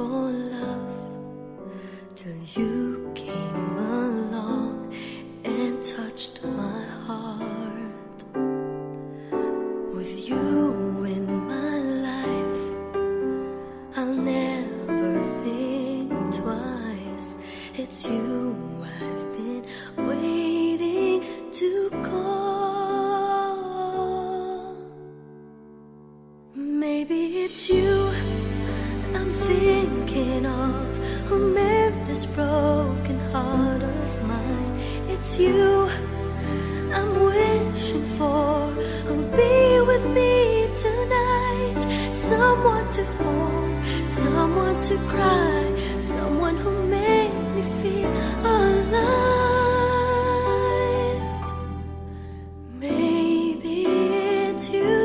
for love till you came along and touched my heart. With you in my life, I'll never think twice. It's you I've been waiting to call. Maybe it's you. you. I'm wishing for Will be with me tonight. Someone to hold, someone to cry Someone who'll me feel alive. Maybe it's you.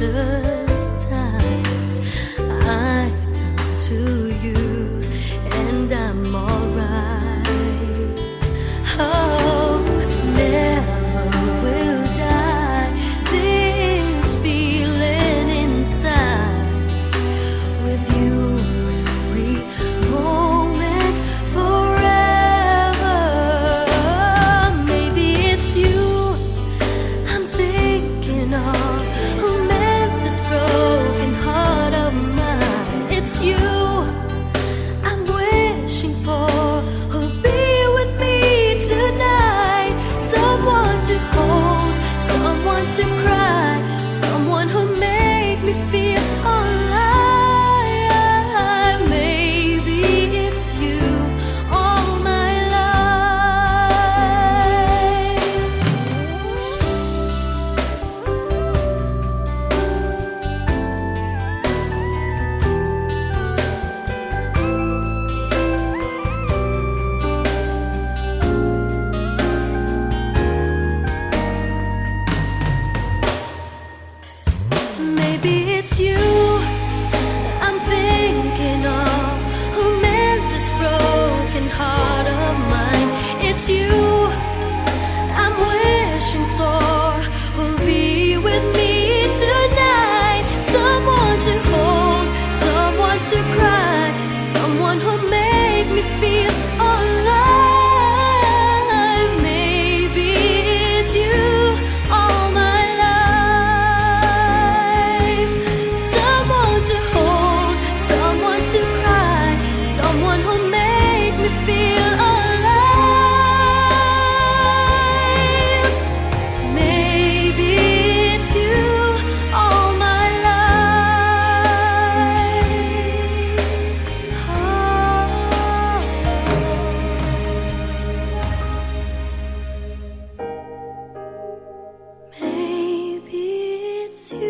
着。it's you. it's you.